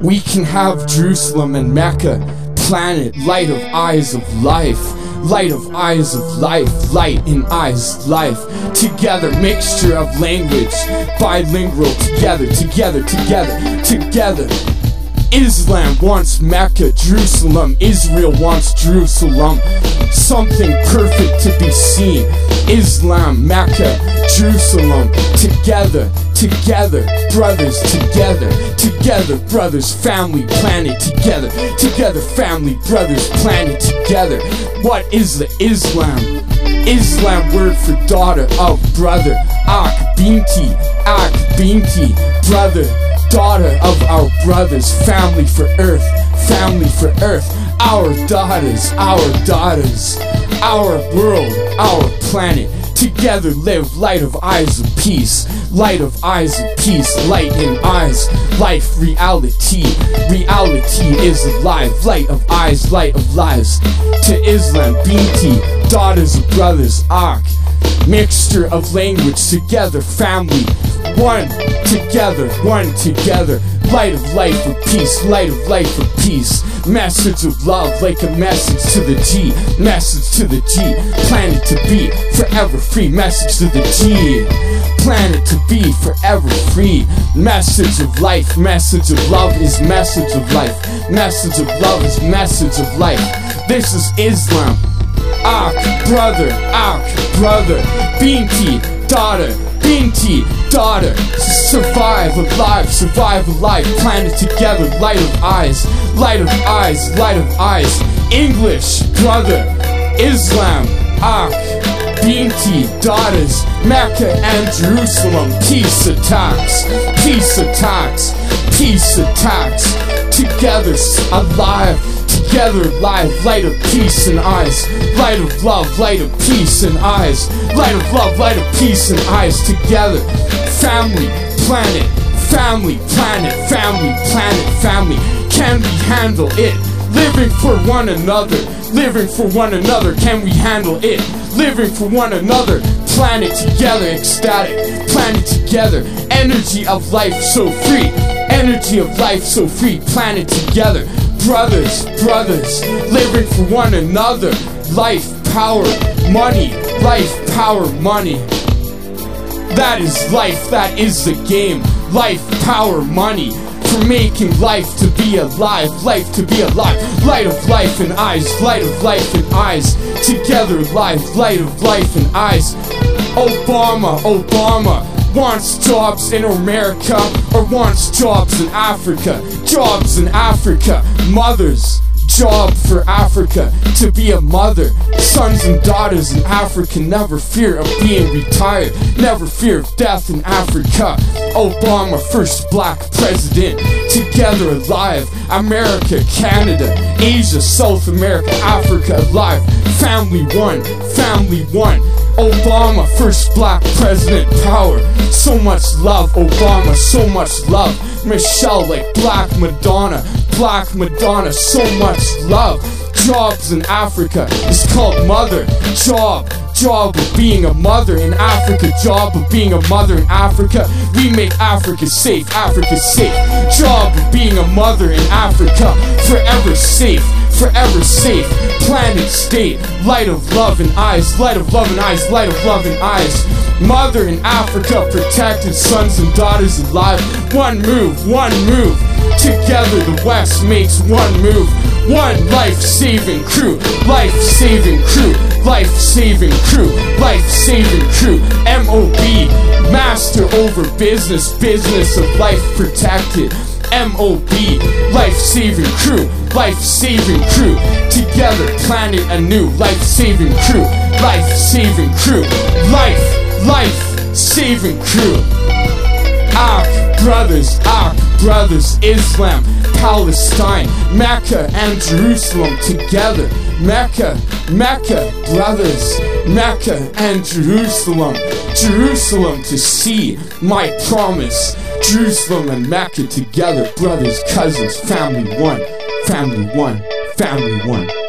We can have Jerusalem and Mecca, planet, light of eyes of life. Light of eyes of life, light in eyes, life. Together, mixture of language, bilingual, together, together, together, together. Islam wants Mecca, Jerusalem. Israel wants Jerusalem. Something perfect to be seen. Islam, Mecca, Jerusalem. Together, together, brothers, together, together, brothers, family, planet, together, together, family, brothers, planet, together. What is the Islam? Islam word for daughter of brother. Ak binti, ak binti, brother daughter of our brothers, family for earth, family for earth, our daughters, our daughters, our world, our planet. Together live light of eyes of peace, light of eyes of peace, light in eyes, life, reality. Reality is alive, light of eyes, light of lives. To Islam, Binti, daughters and brothers, Ak. Mixture of language together, family, one together, one together. Light of life of peace, light of life of peace. Message of love like a message to the G. Message to the G. Planet to be forever free. Message to the G. Planet to be forever free. Message of life, message of love is message of life. Message of love is message of life. This is Islam. Ak, brother, Ak, brother, Binti, daughter, Binti, daughter, survive alive, survive alive, planet together, light of eyes, light of eyes, light of eyes, English, brother, Islam, Ak, Binti, daughters, Mecca and Jerusalem, peace attacks, peace attacks, peace attacks, together alive, together live, light of peace and eyes, light of love, light of peace and eyes, light of love, light of peace and eyes, together, family, planet, family, planet, family, planet, family, can we handle it? Living for one another, living for one another, can we handle it? Living for one another, planet together, ecstatic, planet together, energy of life so free, energy of life so free, planet together, brothers, brothers, living for one another, life, power, money, life, power, money. That is life, that is the game, life, power, money. For making life to be alive, life to be alive, light of life and eyes, light of life and eyes, together life, light of life and eyes. Obama, Obama wants jobs in America or wants jobs in Africa, jobs in Africa, mothers. Job for Africa to be a mother. Sons and daughters in Africa never fear of being retired, never fear of death in Africa. Obama, first black president, together alive. America, Canada, Asia, South America, Africa alive. Family one, family one. Obama, first black president, power. So much love, Obama, so much love. Michelle, like Black Madonna, Black Madonna, so much love. Jobs in Africa is called mother. Job, job of being a mother in Africa. Job of being a mother in Africa. We make Africa safe, Africa safe. Job of being a mother in Africa. Forever safe forever safe. Planet state, light of love and eyes, light of love and eyes, light of love and eyes. Mother in Africa protected sons and daughters alive. One move, one move. Together the West makes one move. One life saving crew, life saving crew, life saving crew, life saving crew. MOB, master over business, business of life protected. MOB, life saving crew, life saving crew. Together, planning a new life saving crew, life saving crew, life, life saving crew. Ak, brothers, Ak, brothers, Islam, Palestine, Mecca and Jerusalem together. Mecca, Mecca, brothers, Mecca and Jerusalem, Jerusalem to see my promise. Jerusalem and Mecca together, brothers, cousins, family one, family one, family one.